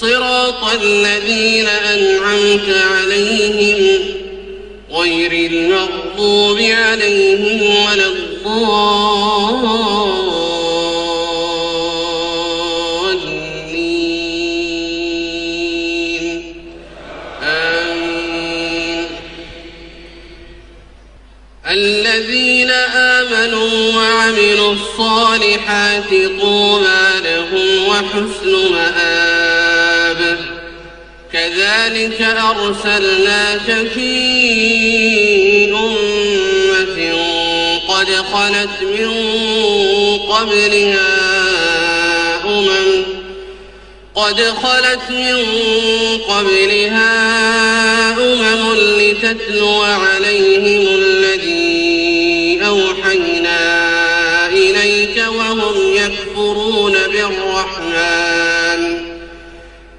صراط الذين أنعمت عليهم غير المغضوب عليهم ولا الضالين. آمين. الذين آمنوا وعملوا الصالحات طوبى لهم وحسن مآب كذلك أرسلناك في أمة قد خلت من قبلها أمم قد خلت من قبلها أمم لتتلو عليهم الذي أوحينا إليك وهم يكفرون بالرحمن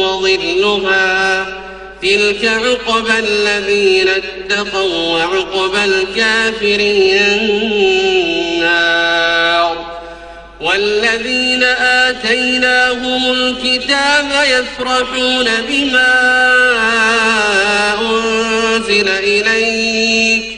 وظلها تلك عقبى الذين اتقوا وعقبى الكافرين النار والذين آتيناهم الكتاب يفرحون بما أنزل إليك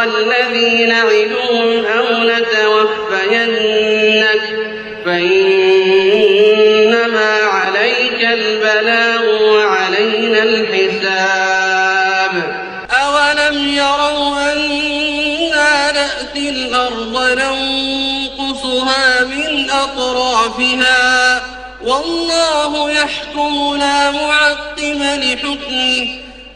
بعض الذي نعدهم أو نتوفينك فإنما عليك البلاغ وعلينا الحساب. أولم يروا أنا نأتي الأرض ننقصها من أطرافها والله يحكم لا معقم لحكمه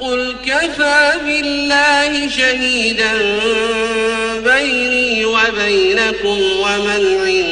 قل كفى بالله شهيدا بيني وبينكم ومن عنده